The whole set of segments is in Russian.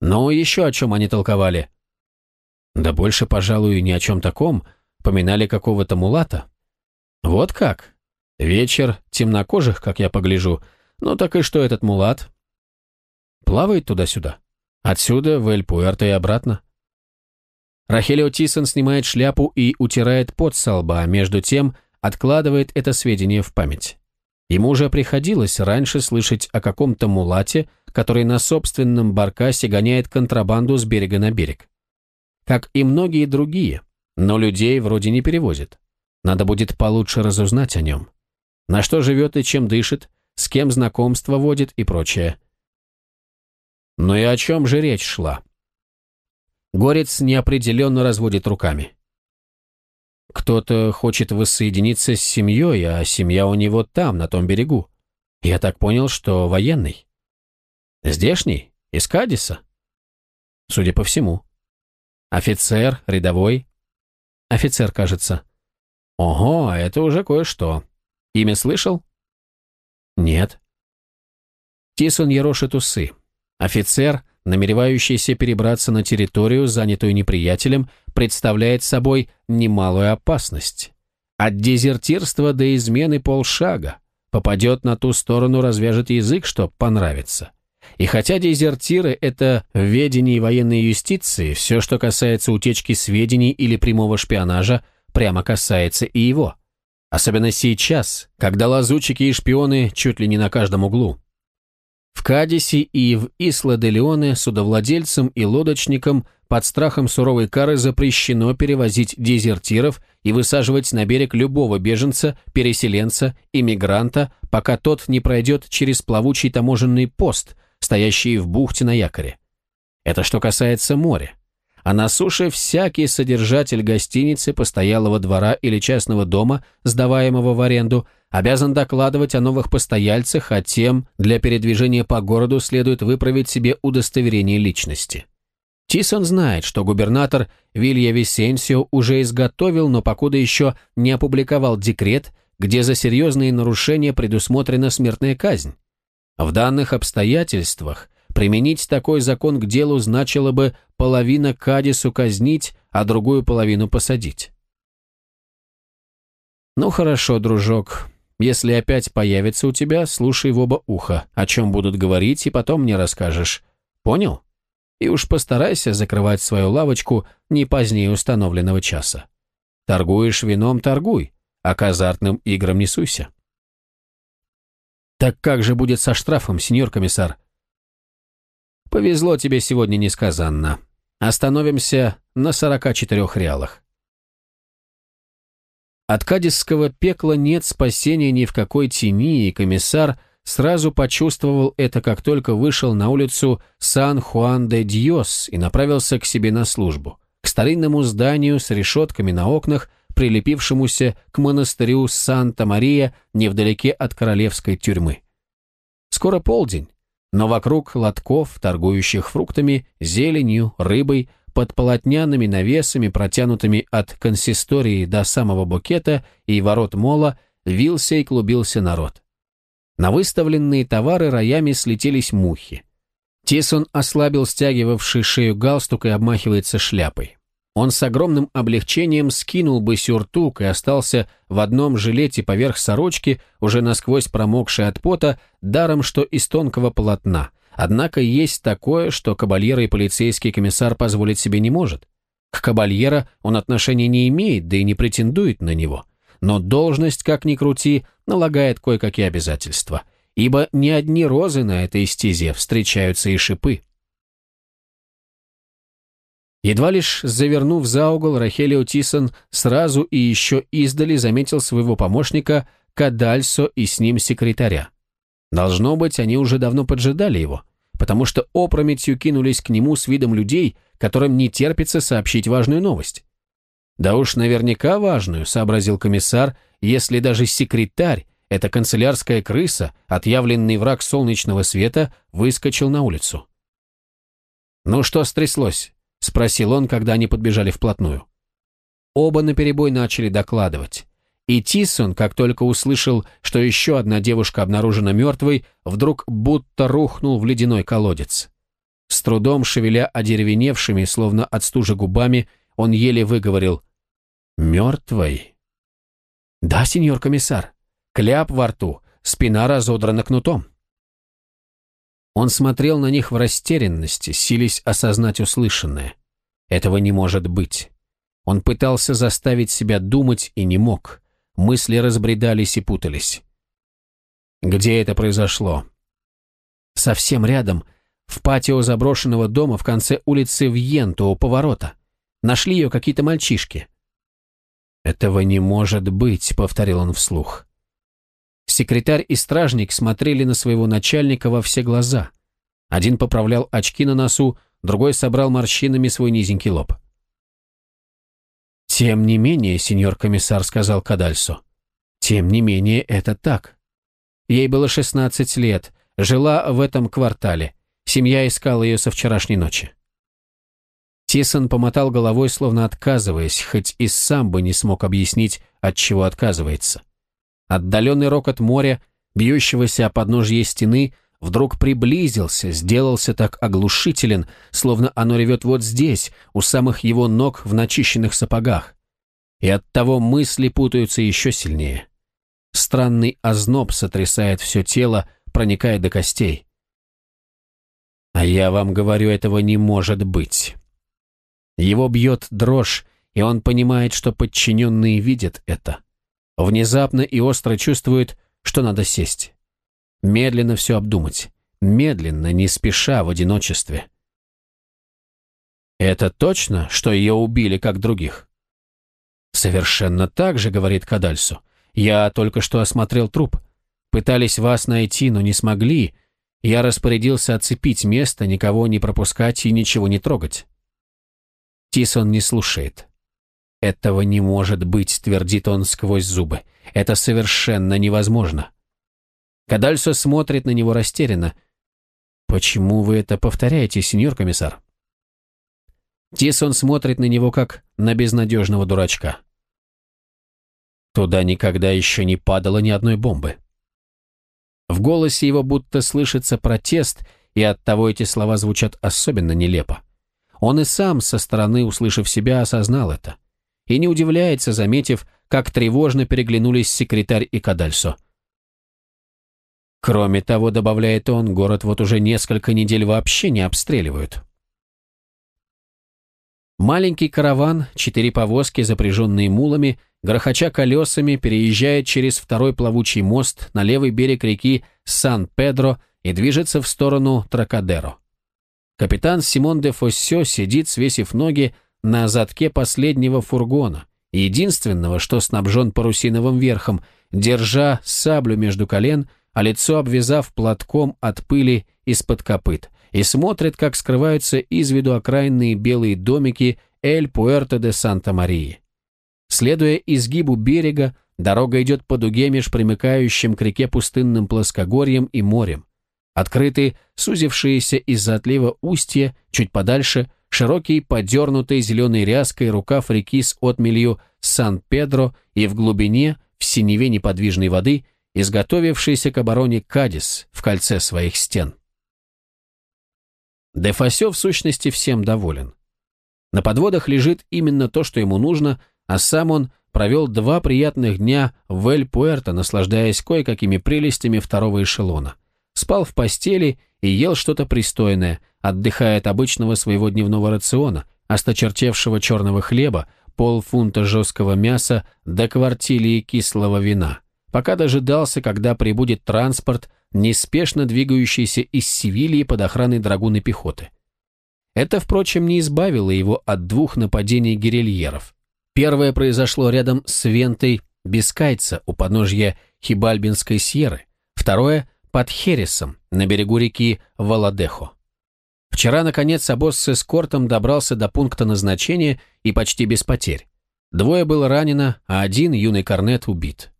Но еще о чем они толковали? Да больше, пожалуй, ни о чем таком. Поминали какого-то мулата. Вот как? Вечер темнокожих, как я погляжу. Ну так и что этот мулат? Плавает туда-сюда. Отсюда в Эль-Пуэрто и обратно. Рахелио Тисон снимает шляпу и утирает пот со лба, а между тем откладывает это сведение в память. Ему уже приходилось раньше слышать о каком-то мулате, который на собственном баркасе гоняет контрабанду с берега на берег. Как и многие другие, но людей вроде не перевозит. Надо будет получше разузнать о нем. На что живет и чем дышит, с кем знакомство водит и прочее. Но и о чем же речь шла? Горец неопределенно разводит руками. Кто-то хочет воссоединиться с семьей, а семья у него там, на том берегу. Я так понял, что военный. Здешний? Из Кадиса? Судя по всему. Офицер, рядовой? Офицер, кажется. Ого, это уже кое-что. Имя слышал? Нет. Тисон ерошит усы. Офицер, намеревающийся перебраться на территорию, занятую неприятелем, представляет собой немалую опасность. От дезертирства до измены полшага. Попадет на ту сторону, развяжет язык, чтоб понравится. И хотя дезертиры – это в ведении военной юстиции, все, что касается утечки сведений или прямого шпионажа, прямо касается и его. Особенно сейчас, когда лазутчики и шпионы чуть ли не на каждом углу. В Кадисе и в Исла-де-Леоне судовладельцам и лодочникам под страхом суровой кары запрещено перевозить дезертиров и высаживать на берег любого беженца, переселенца, иммигранта, пока тот не пройдет через плавучий таможенный пост, стоящий в бухте на якоре. Это что касается моря. А на суше всякий содержатель гостиницы, постоялого двора или частного дома, сдаваемого в аренду, обязан докладывать о новых постояльцах, а тем для передвижения по городу следует выправить себе удостоверение личности. Тисон знает, что губернатор Вилья Висенсио уже изготовил, но покуда еще не опубликовал декрет, где за серьезные нарушения предусмотрена смертная казнь. В данных обстоятельствах применить такой закон к делу значило бы половина Кадису казнить, а другую половину посадить. Ну хорошо, дружок, если опять появится у тебя, слушай в оба уха, о чем будут говорить, и потом мне расскажешь. Понял? И уж постарайся закрывать свою лавочку не позднее установленного часа. Торгуешь вином – торгуй, а к азартным играм не суйся. Так как же будет со штрафом, сеньор комиссар? Повезло тебе сегодня несказанно. Остановимся на 44 реалах. От кадисского пекла нет спасения ни в какой тени, и комиссар сразу почувствовал это, как только вышел на улицу Сан-Хуан-де-Дьос и направился к себе на службу, к старинному зданию с решетками на окнах, прилепившемуся к монастырю Санта-Мария невдалеке от королевской тюрьмы. Скоро полдень, но вокруг лотков, торгующих фруктами, зеленью, рыбой, под полотняными навесами, протянутыми от консистории до самого букета и ворот мола, вился и клубился народ. На выставленные товары роями слетелись мухи. Тисон ослабил стягивавший шею галстук и обмахивается шляпой. Он с огромным облегчением скинул бы сюртук и остался в одном жилете поверх сорочки, уже насквозь промокшей от пота, даром что из тонкого полотна, Однако есть такое, что кабальера и полицейский комиссар позволить себе не может. К кабальера он отношения не имеет, да и не претендует на него. Но должность, как ни крути, налагает кое-какие обязательства. Ибо не одни розы на этой стезе встречаются и шипы. Едва лишь завернув за угол, Рахелио Тисон сразу и еще издали заметил своего помощника Кадальсо и с ним секретаря. Должно быть, они уже давно поджидали его потому что опрометью кинулись к нему с видом людей, которым не терпится сообщить важную новость. «Да уж наверняка важную», — сообразил комиссар, «если даже секретарь, эта канцелярская крыса, отъявленный враг солнечного света, выскочил на улицу». «Ну что стряслось?» — спросил он, когда они подбежали вплотную. Оба наперебой начали докладывать. И Тиссон, как только услышал, что еще одна девушка обнаружена мертвой, вдруг будто рухнул в ледяной колодец. С трудом шевеля одеревеневшими, словно от стужи губами, он еле выговорил «Мертвой?» «Да, сеньор комиссар. Кляп во рту, спина разодрана кнутом». Он смотрел на них в растерянности, сились осознать услышанное. Этого не может быть. Он пытался заставить себя думать и не мог. Мысли разбредались и путались. Где это произошло? Совсем рядом, в патио заброшенного дома в конце улицы Вьенто у поворота. Нашли ее какие-то мальчишки. «Этого не может быть», — повторил он вслух. Секретарь и стражник смотрели на своего начальника во все глаза. Один поправлял очки на носу, другой собрал морщинами свой низенький лоб. «Тем не менее, сеньор комиссар», — сказал Кадальсо, — «тем не менее это так. Ей было 16 лет, жила в этом квартале. Семья искала ее со вчерашней ночи». Тисон помотал головой, словно отказываясь, хоть и сам бы не смог объяснить, от чего отказывается. Отдаленный рокот моря, бьющегося о подножье стены, вдруг приблизился, сделался так оглушителен, словно оно ревет вот здесь, у самых его ног в начищенных сапогах. И оттого мысли путаются еще сильнее. Странный озноб сотрясает все тело, проникая до костей. А я вам говорю, этого не может быть. Его бьет дрожь, и он понимает, что подчиненные видят это. Внезапно и остро чувствует, что надо сесть. Медленно все обдумать. Медленно, не спеша, в одиночестве. «Это точно, что ее убили, как других?» «Совершенно так же», — говорит Кадальсу. «Я только что осмотрел труп. Пытались вас найти, но не смогли. Я распорядился оцепить место, никого не пропускать и ничего не трогать». Тисон не слушает. «Этого не может быть», — твердит он сквозь зубы. «Это совершенно невозможно». Кадальсо смотрит на него растерянно. «Почему вы это повторяете, сеньор комиссар?» Тисон смотрит на него, как на безнадежного дурачка. Туда никогда еще не падало ни одной бомбы. В голосе его будто слышится протест, и оттого эти слова звучат особенно нелепо. Он и сам со стороны, услышав себя, осознал это. И не удивляется, заметив, как тревожно переглянулись секретарь и Кадальсо. Кроме того, добавляет он, город вот уже несколько недель вообще не обстреливают. Маленький караван, четыре повозки, запряженные мулами, грохоча колесами, переезжает через второй плавучий мост на левый берег реки Сан-Педро и движется в сторону Тракадеро. Капитан Симон де Фоссё сидит, свесив ноги, на задке последнего фургона, единственного, что снабжен парусиновым верхом, держа саблю между колен а лицо обвязав платком от пыли из-под копыт, и смотрит, как скрываются из виду окраинные белые домики Эль-Пуэрто-де-Санта-Марии. Следуя изгибу берега, дорога идет по дуге меж примыкающим к реке пустынным плоскогорьем и морем. Открыты сузившиеся из-за отлива устья, чуть подальше, широкий подернутый зеленой ряской рукав реки с отмелью Сан-Педро и в глубине, в синеве неподвижной воды – изготовившийся к обороне Кадис в кольце своих стен. Дефасё в сущности всем доволен. На подводах лежит именно то, что ему нужно, а сам он провел два приятных дня в Эль-Пуэрто, наслаждаясь кое-какими прелестями второго эшелона. Спал в постели и ел что-то пристойное, отдыхая от обычного своего дневного рациона, осточертевшего черного хлеба, полфунта жесткого мяса до квартилии кислого вина пока дожидался, когда прибудет транспорт, неспешно двигающийся из Севильи под охраной драгуны пехоты. Это, впрочем, не избавило его от двух нападений гирильеров. Первое произошло рядом с Вентой Бискайца у подножья Хибальбинской Сьерры, второе – под Хересом, на берегу реки Валадехо. Вчера, наконец, обоз с эскортом добрался до пункта назначения и почти без потерь. Двое было ранено, а один, юный корнет, убит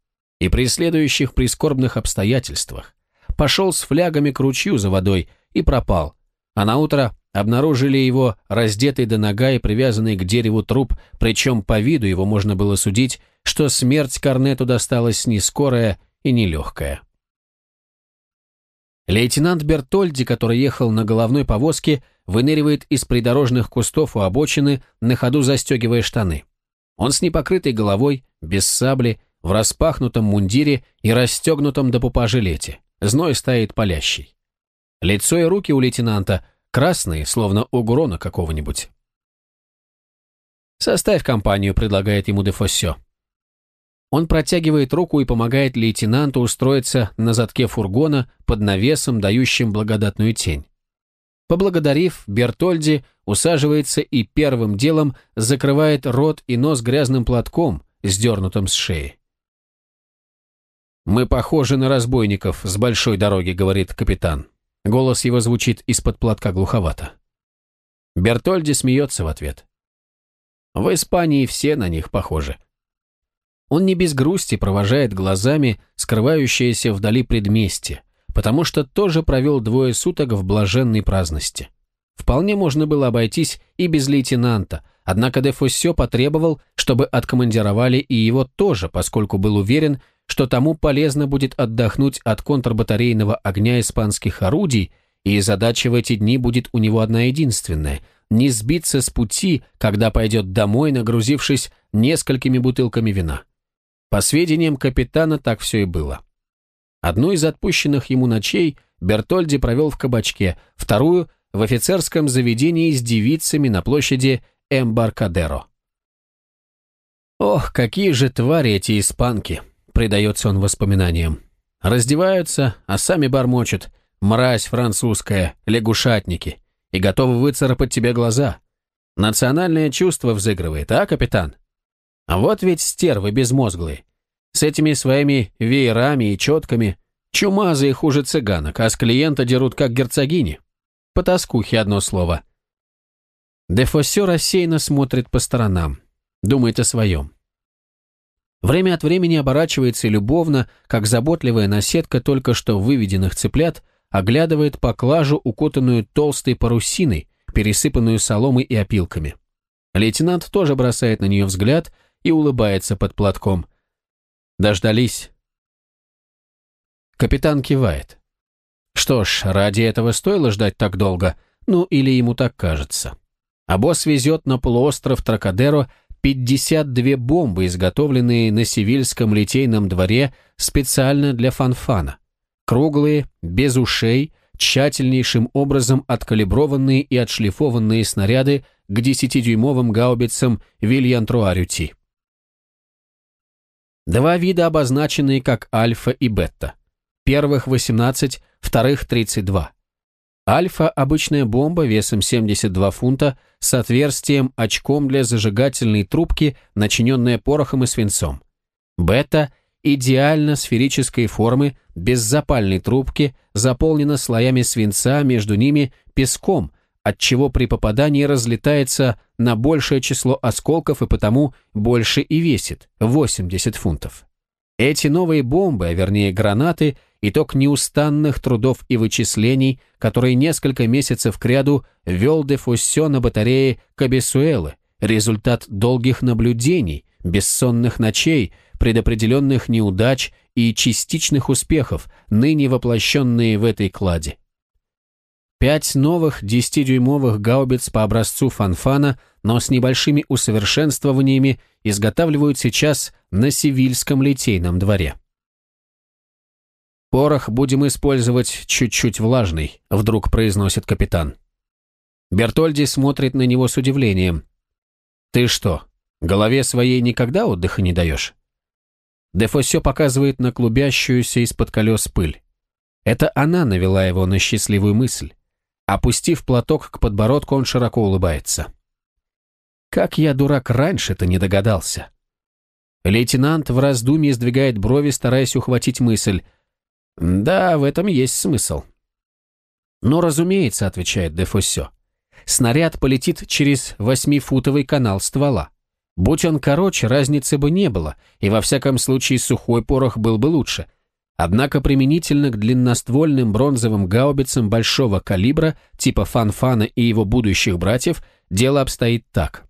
и при следующих прискорбных обстоятельствах пошел с флягами к ручью за водой и пропал, а на утро обнаружили его раздетый до нога и привязанный к дереву труп, причем по виду его можно было судить, что смерть Корнету досталась не скорая и не легкая. Лейтенант Бертольди, который ехал на головной повозке, выныривает из придорожных кустов у обочины, на ходу застегивая штаны. Он с непокрытой головой, без сабли, в распахнутом мундире и расстегнутом до пупа жилете. Зной стоит палящий. Лицо и руки у лейтенанта красные, словно у гурона какого-нибудь. «Составь компанию», — предлагает ему Дефоссё. Он протягивает руку и помогает лейтенанту устроиться на задке фургона под навесом, дающим благодатную тень. Поблагодарив, Бертольди усаживается и первым делом закрывает рот и нос грязным платком, сдернутым с шеи. «Мы похожи на разбойников с большой дороги», — говорит капитан. Голос его звучит из-под платка глуховато. Бертольди смеется в ответ. «В Испании все на них похожи». Он не без грусти провожает глазами скрывающееся вдали предместье, потому что тоже провел двое суток в блаженной праздности. Вполне можно было обойтись и без лейтенанта, однако де Фоссё потребовал, чтобы откомандировали и его тоже, поскольку был уверен, что тому полезно будет отдохнуть от контрбатарейного огня испанских орудий, и задача в эти дни будет у него одна единственная – не сбиться с пути, когда пойдет домой, нагрузившись несколькими бутылками вина. По сведениям капитана, так все и было. Одну из отпущенных ему ночей Бертольди провел в кабачке, вторую – в офицерском заведении с девицами на площади Эмбаркадеро. Ох, какие же твари эти испанки, предается он воспоминаниям. Раздеваются, а сами бормочут, мразь французская, лягушатники, и готовы выцарапать тебе глаза. Национальное чувство взыгрывает, а, капитан? А вот ведь стервы безмозглые. С этими своими веерами и четками. Чумазые хуже цыганок, а с клиента дерут как герцогини. Потаскухи одно слово. Дефосе рассеянно смотрит по сторонам. Думает о своем. Время от времени оборачивается любовно, как заботливая наседка только что выведенных цыплят, оглядывает поклажу, укутанную толстой парусиной, пересыпанную соломой и опилками. Лейтенант тоже бросает на нее взгляд – и улыбается под платком. Дождались. Капитан кивает. Что ж, ради этого стоило ждать так долго, ну или ему так кажется. А босс везет на полуостров Тракадеро 52 бомбы, изготовленные на Севильском литейном дворе специально для фанфана. Круглые, без ушей, тщательнейшим образом откалиброванные и отшлифованные снаряды к 10-дюймовым гаубицам Вильянтруарюти. Два вида, обозначенные как альфа и бета. Первых 18, вторых 32. Альфа – обычная бомба весом 72 фунта с отверстием очком для зажигательной трубки, начиненная порохом и свинцом. Бета – идеально сферической формы, без запальной трубки, заполнена слоями свинца, между ними песком, отчего при попадании разлетается на большее число осколков и потому больше и весит – 80 фунтов. Эти новые бомбы, а вернее гранаты, итог неустанных трудов и вычислений, которые несколько месяцев кряду вел де на батарее Кабесуэлы, результат долгих наблюдений, бессонных ночей, предопределенных неудач и частичных успехов, ныне воплощенные в этой кладе. Пять новых 10-дюймовых гаубиц по образцу фанфана, но с небольшими усовершенствованиями, изготавливают сейчас на Севильском литейном дворе. «Порох будем использовать чуть-чуть влажный», — вдруг произносит капитан. Бертольди смотрит на него с удивлением. «Ты что, голове своей никогда отдыха не даешь?» Дефосе показывает на клубящуюся из-под колес пыль. Это она навела его на счастливую мысль. Опустив платок к подбородку, он широко улыбается. Как я, дурак, раньше-то не догадался. Лейтенант в раздумье сдвигает брови, стараясь ухватить мысль. Да, в этом есть смысл. Но, разумеется, отвечает Дефосе. Снаряд полетит через восьмифутовый канал ствола. Будь он короче, разницы бы не было, и во всяком случае сухой порох был бы лучше – Однако применительно к длинноствольным бронзовым гаубицам большого калибра, типа Фанфана и его будущих братьев, дело обстоит так.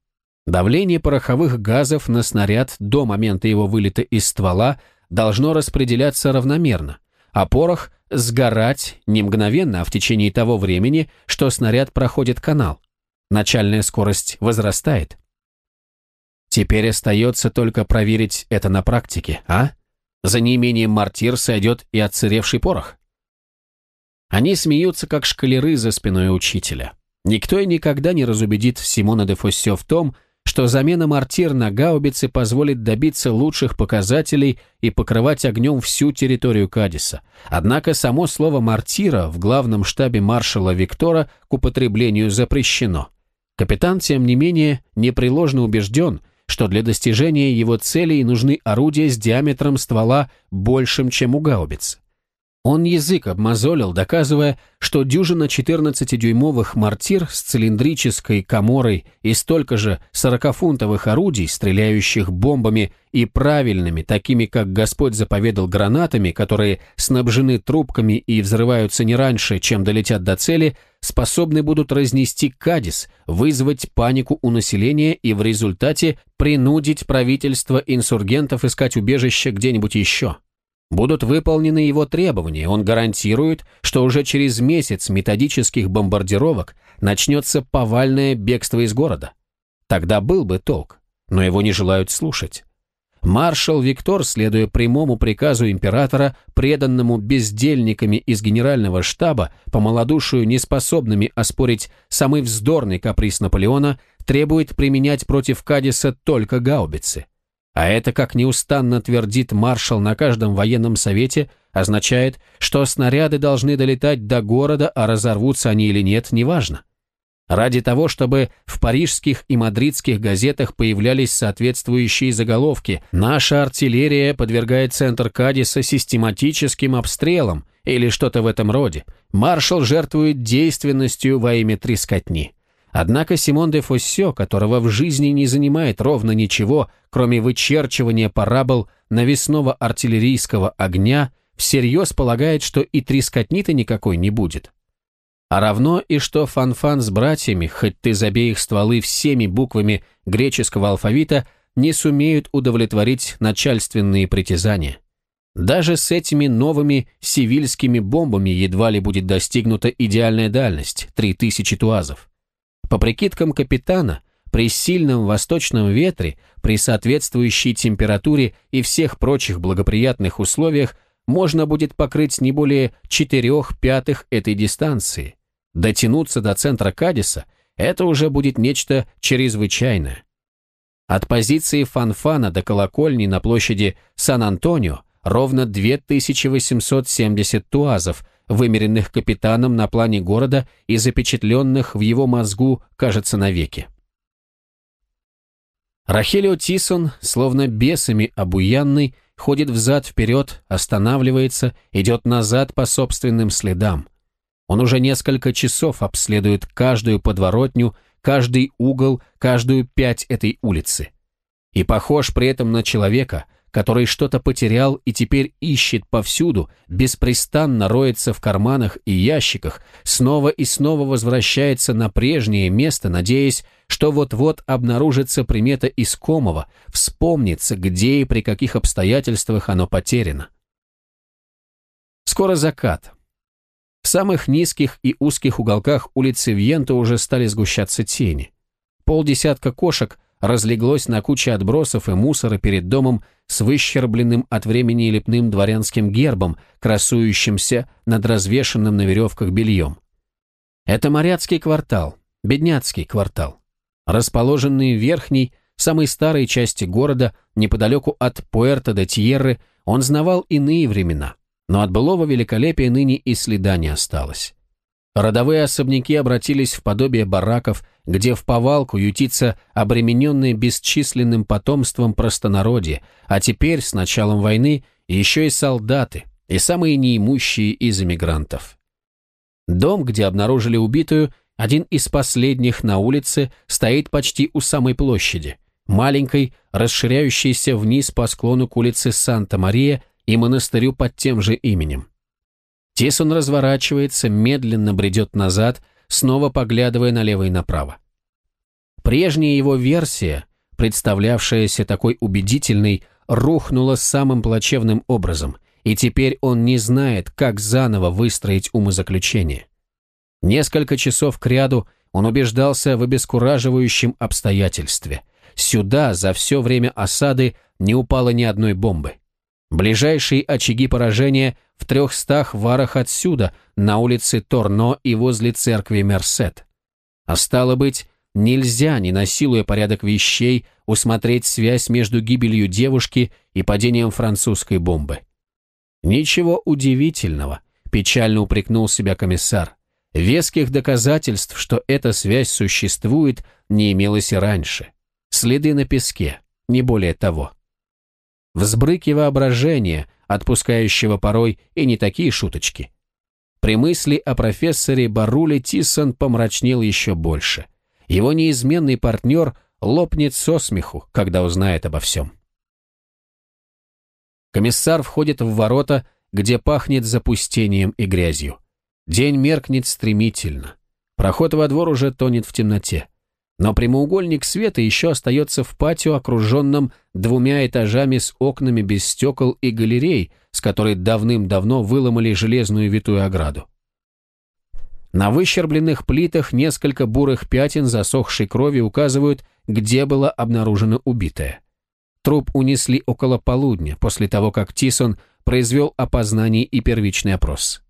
Давление пороховых газов на снаряд до момента его вылета из ствола должно распределяться равномерно, а порох сгорать не мгновенно, а в течение того времени, что снаряд проходит канал. Начальная скорость возрастает. Теперь остается только проверить это на практике, а? За неимением мортир сойдет и отсыревший порох. Они смеются, как шкалеры за спиной учителя. Никто и никогда не разубедит Симона де Фоссё в том, что замена мортир на гаубицы позволит добиться лучших показателей и покрывать огнем всю территорию Кадиса. Однако само слово «мортира» в главном штабе маршала Виктора к употреблению запрещено. Капитан, тем не менее, непреложно убежден, что для достижения его целей нужны орудия с диаметром ствола большим, чем у гаубиц. Он язык обмозолил, доказывая, что дюжина 14-дюймовых мортир с цилиндрической коморой и столько же 40-фунтовых орудий, стреляющих бомбами и правильными, такими, как Господь заповедал гранатами, которые снабжены трубками и взрываются не раньше, чем долетят до цели, способны будут разнести Кадис, вызвать панику у населения и в результате принудить правительство инсургентов искать убежище где-нибудь еще. Будут выполнены его требования, он гарантирует, что уже через месяц методических бомбардировок начнется повальное бегство из города. Тогда был бы толк, но его не желают слушать. Маршал Виктор, следуя прямому приказу императора, преданному бездельниками из генерального штаба, по малодушию неспособными оспорить самый вздорный каприз Наполеона, требует применять против Кадиса только гаубицы – а это, как неустанно твердит маршал на каждом военном совете, означает, что снаряды должны долетать до города, а разорвутся они или нет, неважно. Ради того, чтобы в парижских и мадридских газетах появлялись соответствующие заголовки «Наша артиллерия подвергает центр Кадиса систематическим обстрелам» или что-то в этом роде, маршал жертвует действенностью во имя трескотни. Однако Симон де Фоссё, которого в жизни не занимает ровно ничего, кроме вычерчивания парабол навесного артиллерийского огня, всерьез полагает, что и трескотни-то никакой не будет. А равно и что Фанфан -фан с братьями, хоть ты забей их стволы всеми буквами греческого алфавита, не сумеют удовлетворить начальственные притязания. Даже с этими новыми сивильскими бомбами едва ли будет достигнута идеальная дальность – 3000 туазов. По прикидкам капитана, при сильном восточном ветре, при соответствующей температуре и всех прочих благоприятных условиях можно будет покрыть не более четырех пятых этой дистанции. Дотянуться до центра Кадиса – это уже будет нечто чрезвычайное. От позиции Фанфана до колокольни на площади Сан-Антонио ровно 2870 туазов – вымеренных капитаном на плане города и запечатленных в его мозгу, кажется, навеки. Рахелио Тисон, словно бесами обуянный, ходит взад-вперед, останавливается, идет назад по собственным следам. Он уже несколько часов обследует каждую подворотню, каждый угол, каждую пять этой улицы. И похож при этом на человека – который что-то потерял и теперь ищет повсюду, беспрестанно роется в карманах и ящиках, снова и снова возвращается на прежнее место, надеясь, что вот-вот обнаружится примета искомого, вспомнится, где и при каких обстоятельствах оно потеряно. Скоро закат. В самых низких и узких уголках улицы Вьента уже стали сгущаться тени. Полдесятка кошек – разлеглось на куче отбросов и мусора перед домом с выщербленным от времени лепным дворянским гербом, красующимся над развешенным на веревках бельем. Это моряцкий квартал, бедняцкий квартал, расположенный в верхней, самой старой части города, неподалеку от Пуэрто де Тьерры, он знавал иные времена, но от былого великолепия ныне и следа не осталось. Родовые особняки обратились в подобие бараков, где в повалку ютится обремененные бесчисленным потомством простонародье, а теперь, с началом войны, еще и солдаты, и самые неимущие из эмигрантов. Дом, где обнаружили убитую, один из последних на улице, стоит почти у самой площади, маленькой, расширяющейся вниз по склону к улице Санта-Мария и монастырю под тем же именем. Тисон разворачивается, медленно бредет назад, снова поглядывая налево и направо. Прежняя его версия, представлявшаяся такой убедительной, рухнула самым плачевным образом, и теперь он не знает, как заново выстроить умозаключение. Несколько часов кряду он убеждался в обескураживающем обстоятельстве. Сюда за все время осады не упало ни одной бомбы. Ближайшие очаги поражения в трехстах варах отсюда, на улице Торно и возле церкви Мерсет. А стало быть, нельзя, не насилуя порядок вещей, усмотреть связь между гибелью девушки и падением французской бомбы. Ничего удивительного, печально упрекнул себя комиссар. Веских доказательств, что эта связь существует, не имелось и раньше. Следы на песке, не более того. Взбрыки воображения, отпускающего порой и не такие шуточки. При мысли о профессоре Баруле Тиссон помрачнел еще больше. Его неизменный партнер лопнет со смеху, когда узнает обо всем. Комиссар входит в ворота, где пахнет запустением и грязью. День меркнет стремительно. Проход во двор уже тонет в темноте. Но прямоугольник света еще остается в патио, окруженном двумя этажами с окнами без стекол и галерей, с которой давным-давно выломали железную витую ограду. На выщербленных плитах несколько бурых пятен засохшей крови указывают, где было обнаружено убитое. Труп унесли около полудня, после того, как Тисон произвел опознание и первичный опрос.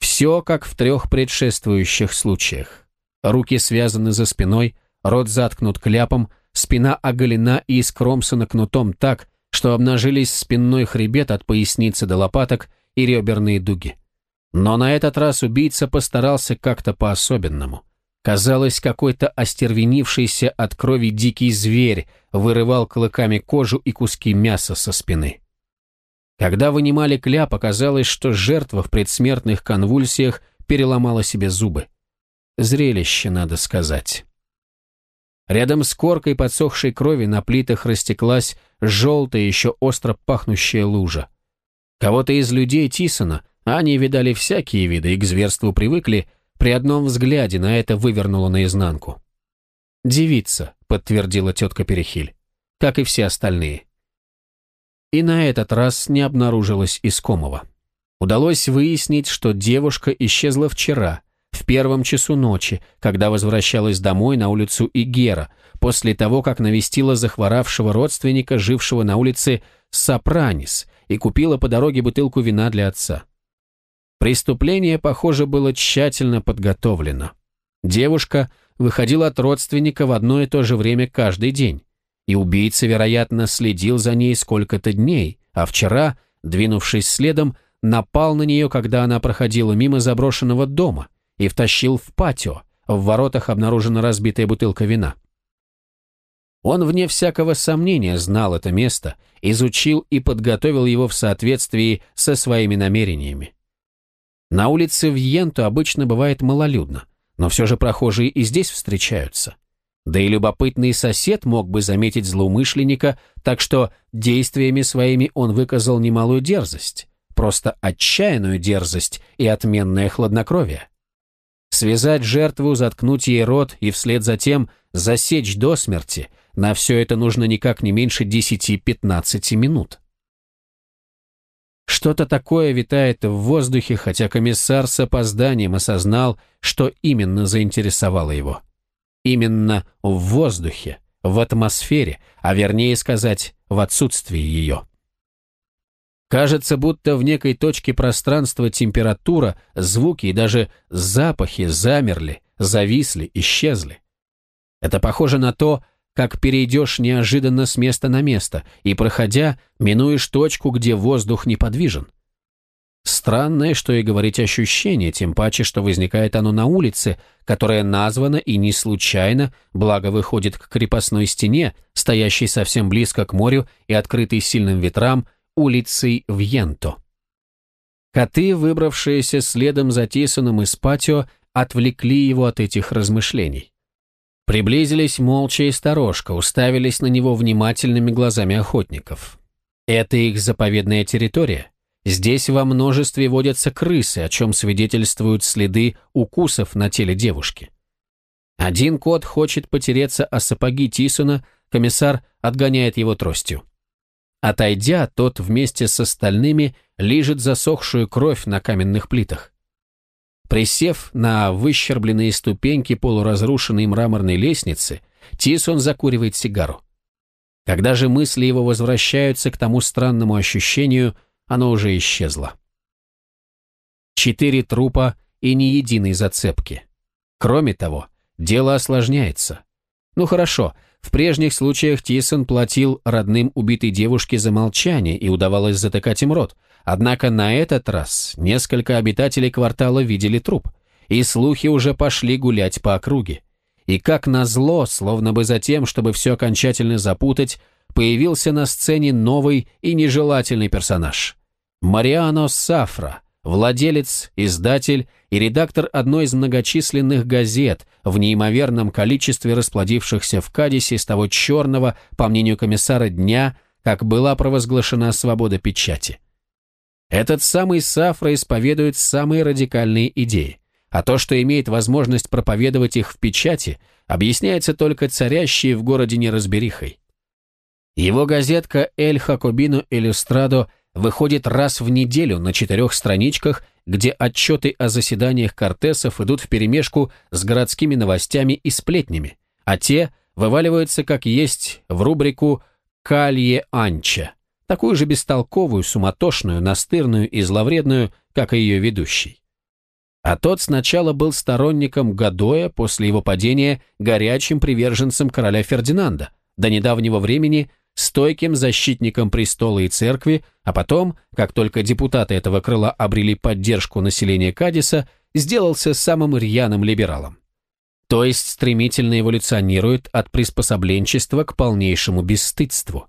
Все как в трех предшествующих случаях. Руки связаны за спиной, рот заткнут кляпом, спина оголена и искромсана кнутом так, что обнажились спинной хребет от поясницы до лопаток и реберные дуги. Но на этот раз убийца постарался как-то по-особенному. Казалось, какой-то остервенившийся от крови дикий зверь вырывал клыками кожу и куски мяса со спины. Когда вынимали кляп, оказалось, что жертва в предсмертных конвульсиях переломала себе зубы. Зрелище, надо сказать. Рядом с коркой подсохшей крови на плитах растеклась желтая, еще остро пахнущая лужа. Кого-то из людей Тисона, они видали всякие виды и к зверству привыкли, при одном взгляде на это вывернуло наизнанку. «Девица», — подтвердила тетка Перехиль, — «как и все остальные». И на этот раз не обнаружилось искомого. Удалось выяснить, что девушка исчезла вчера, первом часу ночи, когда возвращалась домой на улицу Игера, после того, как навестила захворавшего родственника, жившего на улице Сапранис, и купила по дороге бутылку вина для отца. Преступление, похоже, было тщательно подготовлено. Девушка выходила от родственника в одно и то же время каждый день и убийца, вероятно, следил за ней сколько-то дней, а вчера, двинувшись следом, напал на нее, когда она проходила мимо заброшенного дома и втащил в патио, в воротах обнаружена разбитая бутылка вина. Он, вне всякого сомнения, знал это место, изучил и подготовил его в соответствии со своими намерениями. На улице Вьенто обычно бывает малолюдно, но все же прохожие и здесь встречаются. Да и любопытный сосед мог бы заметить злоумышленника, так что действиями своими он выказал немалую дерзость, просто отчаянную дерзость и отменное хладнокровие. Связать жертву, заткнуть ей рот и вслед за тем засечь до смерти, на все это нужно никак не меньше 10-15 минут. Что-то такое витает в воздухе, хотя комиссар с опозданием осознал, что именно заинтересовало его. Именно в воздухе, в атмосфере, а вернее сказать, в отсутствии ее. Кажется, будто в некой точке пространства температура, звуки и даже запахи замерли, зависли, исчезли. Это похоже на то, как перейдешь неожиданно с места на место и, проходя, минуешь точку, где воздух неподвижен. Странное, что и говорить ощущение, тем паче, что возникает оно на улице, которая названа и не случайно, благо выходит к крепостной стене, стоящей совсем близко к морю и открытой сильным ветрам, улицей Вьенто. Коты, выбравшиеся следом за Тисоном из патио, отвлекли его от этих размышлений. Приблизились молча и сторожка, уставились на него внимательными глазами охотников. Это их заповедная территория. Здесь во множестве водятся крысы, о чем свидетельствуют следы укусов на теле девушки. Один кот хочет потереться о сапоги Тисона, комиссар отгоняет его тростью. Отойдя, тот вместе с остальными лижет засохшую кровь на каменных плитах. Присев на выщербленные ступеньки полуразрушенной мраморной лестницы, Тисон закуривает сигару. Когда же мысли его возвращаются к тому странному ощущению, оно уже исчезло. Четыре трупа и ни единой зацепки. Кроме того, дело осложняется. Ну хорошо, в прежних случаях Тисон платил родным убитой девушке за молчание и удавалось затыкать им рот. Однако на этот раз несколько обитателей квартала видели труп, и слухи уже пошли гулять по округе. И как назло, словно бы за тем, чтобы все окончательно запутать, появился на сцене новый и нежелательный персонаж. Мариано Сафра, владелец, издатель и редактор одной из многочисленных газет, в неимоверном количестве расплодившихся в Кадисе с того черного, по мнению комиссара, дня, как была провозглашена свобода печати. Этот самый Сафра исповедует самые радикальные идеи, а то, что имеет возможность проповедовать их в печати, объясняется только царящей в городе неразберихой. Его газетка «Эль Хакобино Иллюстрадо» выходит раз в неделю на четырех страничках, где отчеты о заседаниях Кортесов идут вперемешку с городскими новостями и сплетнями, а те вываливаются как есть в рубрику «Калье Анча», такую же бестолковую, суматошную, настырную и зловредную, как и ее ведущий. А тот сначала был сторонником Гадоя, после его падения горячим приверженцем короля Фердинанда, до недавнего времени стойким защитником престола и церкви, а потом, как только депутаты этого крыла обрели поддержку населения Кадиса, сделался самым рьяным либералом. То есть стремительно эволюционирует от приспособленчества к полнейшему бесстыдству.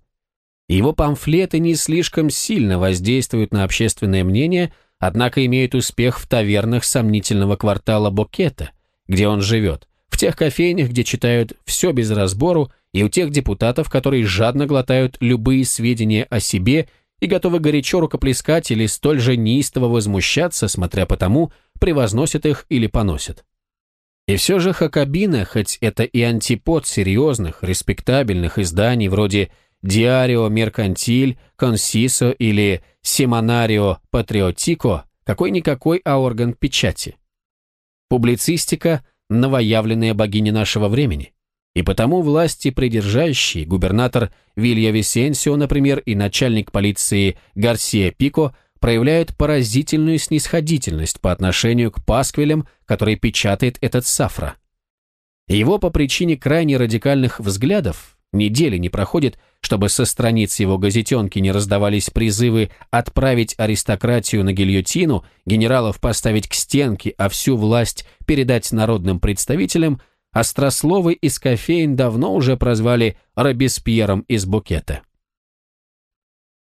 Его памфлеты не слишком сильно воздействуют на общественное мнение, однако имеют успех в тавернах сомнительного квартала Бокета, где он живет, в тех кофейнях, где читают все без разбору и у тех депутатов, которые жадно глотают любые сведения о себе и готовы горячо рукоплескать или столь же неистово возмущаться, смотря по тому, превозносят их или поносят. И все же Хакабина, хоть это и антипод серьезных, респектабельных изданий вроде «Диарио Меркантиль», «Консисо» или «Семанарио Патриотико», какой-никакой, а орган печати. Публицистика – новоявленная богиня нашего времени. И потому власти придержащие, губернатор Вилья Висенсио, например, и начальник полиции Гарсия Пико проявляют поразительную снисходительность по отношению к пасквилям, которые печатает этот Сафра. Его по причине крайне радикальных взглядов недели не проходит, чтобы со страниц его газетенки не раздавались призывы отправить аристократию на гильотину, генералов поставить к стенке, а всю власть передать народным представителям – Острословы из кофеин давно уже прозвали Робеспьером из букета.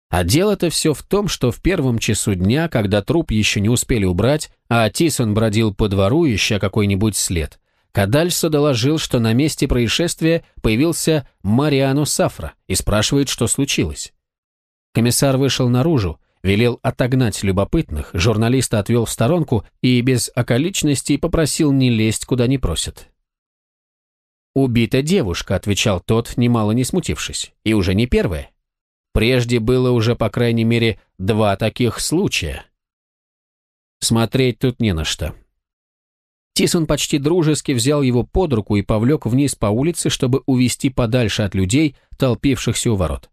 А дело-то все в том, что в первом часу дня, когда труп еще не успели убрать, а Тисон бродил по двору, ища какой-нибудь след, Кадальсо доложил, что на месте происшествия появился Мариану Сафра и спрашивает, что случилось. Комиссар вышел наружу, велел отогнать любопытных, журналиста отвел в сторонку и без околичностей попросил не лезть, куда не просят. «Убита девушка», — отвечал тот, немало не смутившись, — «и уже не первая. Прежде было уже, по крайней мере, два таких случая». Смотреть тут не на что. Тисон почти дружески взял его под руку и повлек вниз по улице, чтобы увести подальше от людей, толпившихся у ворот.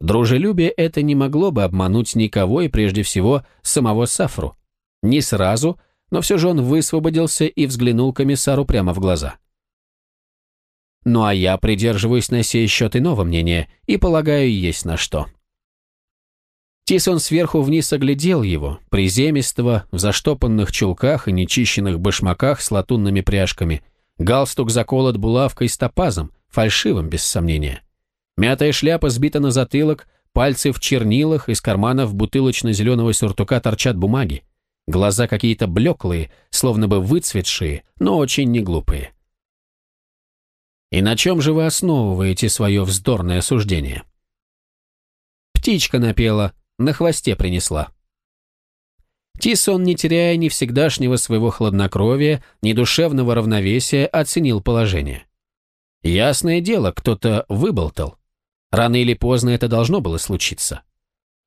Дружелюбие это не могло бы обмануть никого и прежде всего самого Сафру. Не сразу, но все же он высвободился и взглянул комиссару прямо в глаза. Ну а я придерживаюсь на сей счет иного мнения и полагаю, есть на что. Тисон сверху вниз оглядел его, приземистого, в заштопанных чулках и нечищенных башмаках с латунными пряжками. Галстук заколот булавкой с топазом, фальшивым, без сомнения. Мятая шляпа сбита на затылок, пальцы в чернилах, из карманов бутылочно-зеленого сюртука торчат бумаги. Глаза какие-то блеклые, словно бы выцветшие, но очень неглупые. И на чем же вы основываете свое вздорное суждение? Птичка напела, на хвосте принесла. Тисон, не теряя ни всегдашнего своего хладнокровия, ни душевного равновесия, оценил положение. Ясное дело, кто-то выболтал. Рано или поздно это должно было случиться.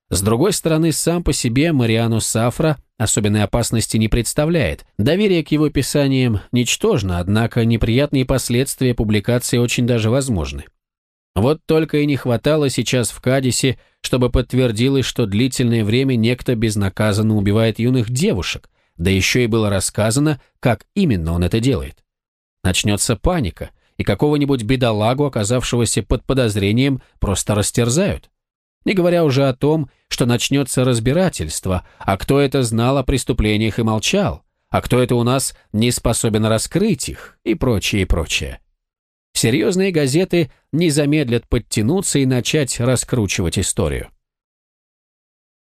С другой стороны, сам по себе Мариану Сафра особенной опасности не представляет. Доверие к его писаниям ничтожно, однако неприятные последствия публикации очень даже возможны. Вот только и не хватало сейчас в Кадисе, чтобы подтвердилось, что длительное время некто безнаказанно убивает юных девушек, да еще и было рассказано, как именно он это делает. Начнется паника, и какого-нибудь бедолагу, оказавшегося под подозрением, просто растерзают. Не говоря уже о том, что начнется разбирательство, а кто это знал о преступлениях и молчал, а кто это у нас не способен раскрыть их, и прочее, и прочее. Серьезные газеты не замедлят подтянуться и начать раскручивать историю.